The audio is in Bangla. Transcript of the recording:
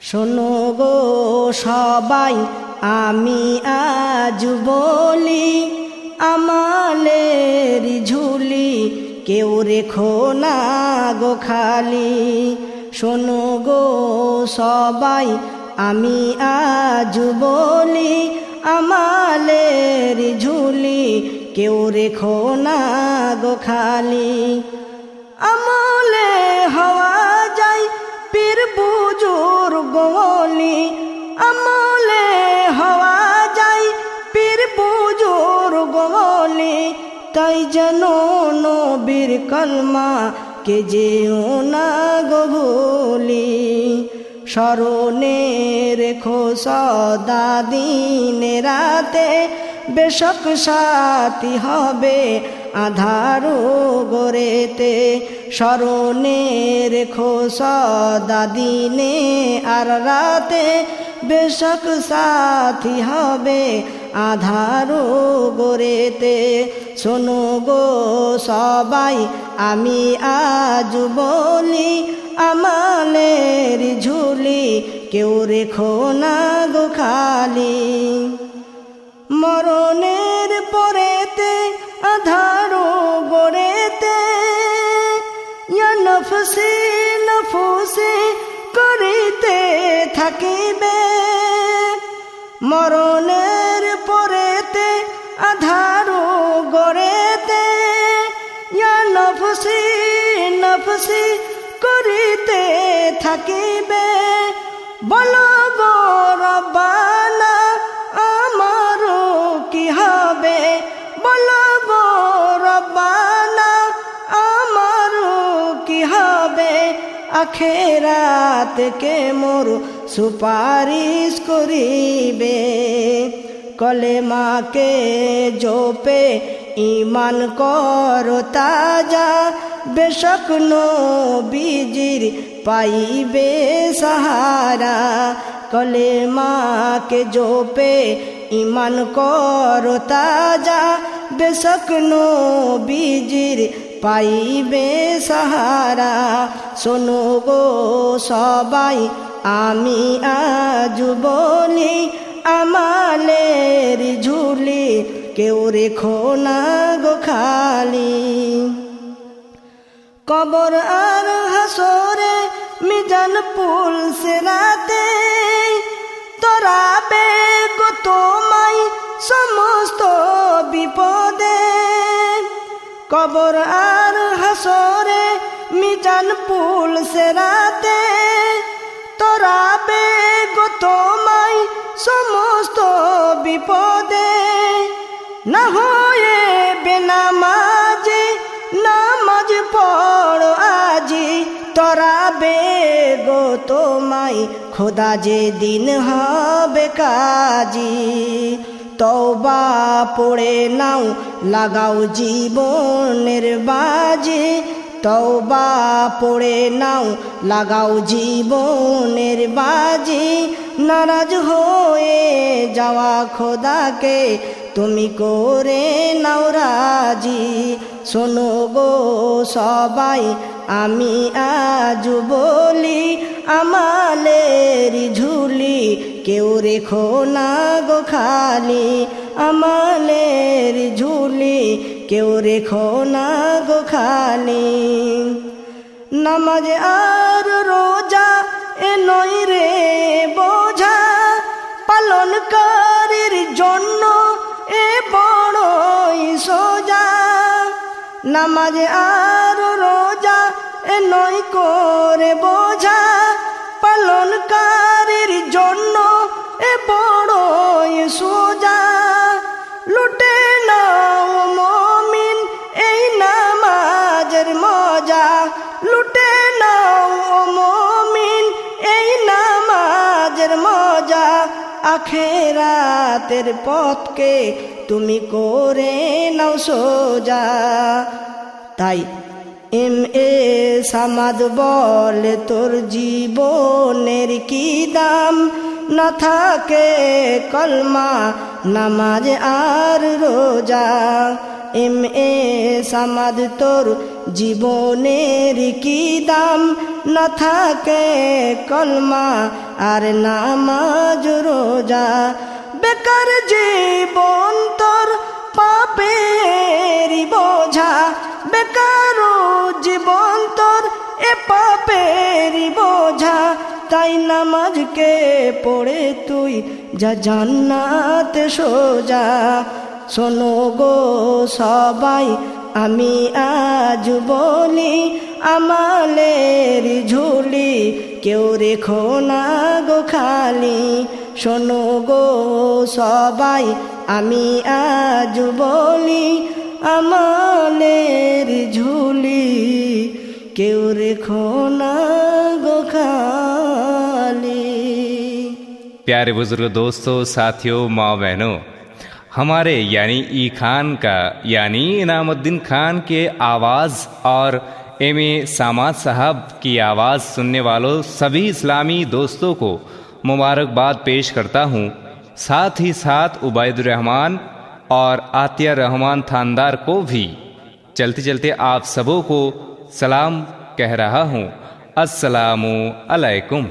শোনো গো সবাই, আমি আজ বলি, আমালের ঝুলি কেউ রেখো না গো খালি। শোনো গো সবাই, আমি আজ বলি, আমালের ঝুলি কেউ রেখো না গো খালি। আমলে আমলে হওয়া যায়, পীর বুজুর গোলি তাই যেন নবীর কলমা কে যেও না গো ভুলি। স্মরণে রেখো সদা দিনে রাতে, বেশক সাথী হবে আধারো গোরেতে স্মরণে রেখো সদা দিনে আর রাতে বেশক সাথী হবে আধারো গোরেতে শোনো গো সবাই, আমি আজ বলি আমালের ঝুলি, কেউ রেখো না গো খালি। মরণের পরেতে আধারো নফসে নফসে করিতে থাকিবে। মরণের পরেতে, আধারো গড়েতে নফসে নফসে করিতে থাকিবে। বলো গো রব্বানা আখেরাত মোর সুপারিশ করিবে। কলে মাকে জোপে ইমান কর, তাজা বেশক নবীজির পাইবে সাহারা। কলে মাকে জোপে ইমান কর, তাজা বেশক নবীজির পাইবে সাহারা। শোনো গো সবাই, আমি আজ বলি, আমালের ঝুলি কেউ রেখো না গো খালি। কবর আর হাসরে মিজান পুল সে রাতে তোরাবে গো তোমায় সমস্ত বিপদে কবর আর হাসরে মিজান পুল সে রাতে তোরাবে গো তোমায় সমস্ত বিপদে। না হয়ে বেনামাজে নামাজ পড় আজি। তরাবে গো তোমায় খোদা যে দিন হবে কাজি। তওবা পড়ে নাও, লাগাও জীবনের বাজে। তওবা পড়ে নাও, লাগাও জীবনের বাজে। নারাজ হয়ে যাওয়া খোদাকে তুমি করে নাও রাজি। শোনো গো সবাই আমি আজ বলি, আমালের ঝুলি, কেউ রেখো না গো খালি। আমালের ঝুলি, কেউ রেখো না গো খালি। নামাজ আর রোজা এ নই রে বোঝা, পালনকারীর জন্য নামাজ আর রোজা এ নয় করে বোঝা। পালনকারীর জন্য এ বড় সোজা। আখেরাতের পথকে তুমি করে নাও সোজা। তাই এম এ সামাদ বলে, তোর জীবনের কি দাম? না থাকে কলমা, নামাজ আর রোজা। এম এ সামাদ তোর জীবনের কি দাম? না থাকে কলমা আর নামাজ রোজা। বেকার জীবন তোর পাপের বোঝা। বেকার জীবন তোর এ পাপের বোঝা। তাই নামাজকে পড়ে তুই যা জান্নাত সোজা। শোনো গো সবাই আমি আজ বলি আমালের ঝুলি কেউ রেখো না গো খালি শোনো গো সবাই আমি আজ বলি আমালের ঝুলি কেউ রেখো না গো খালি प्यारे बुजुर्ग दोस्तों साथियों माँ बहनों हमारे यानी ई खान का, यानी इनामुद्दीन खान के आवाज़ और एम ए सामाद साहब की आवाज़ सुनने वालों सभी इस्लामी दोस्तों को मुबारकबाद पेश करता हूँ। साथ ही साथ उबैदुररहमान और आतिया रहमान थानदार को भी। चलते चलते आप सबों को सलाम कह रहा हूँ। अस्सलामु अलैकुम।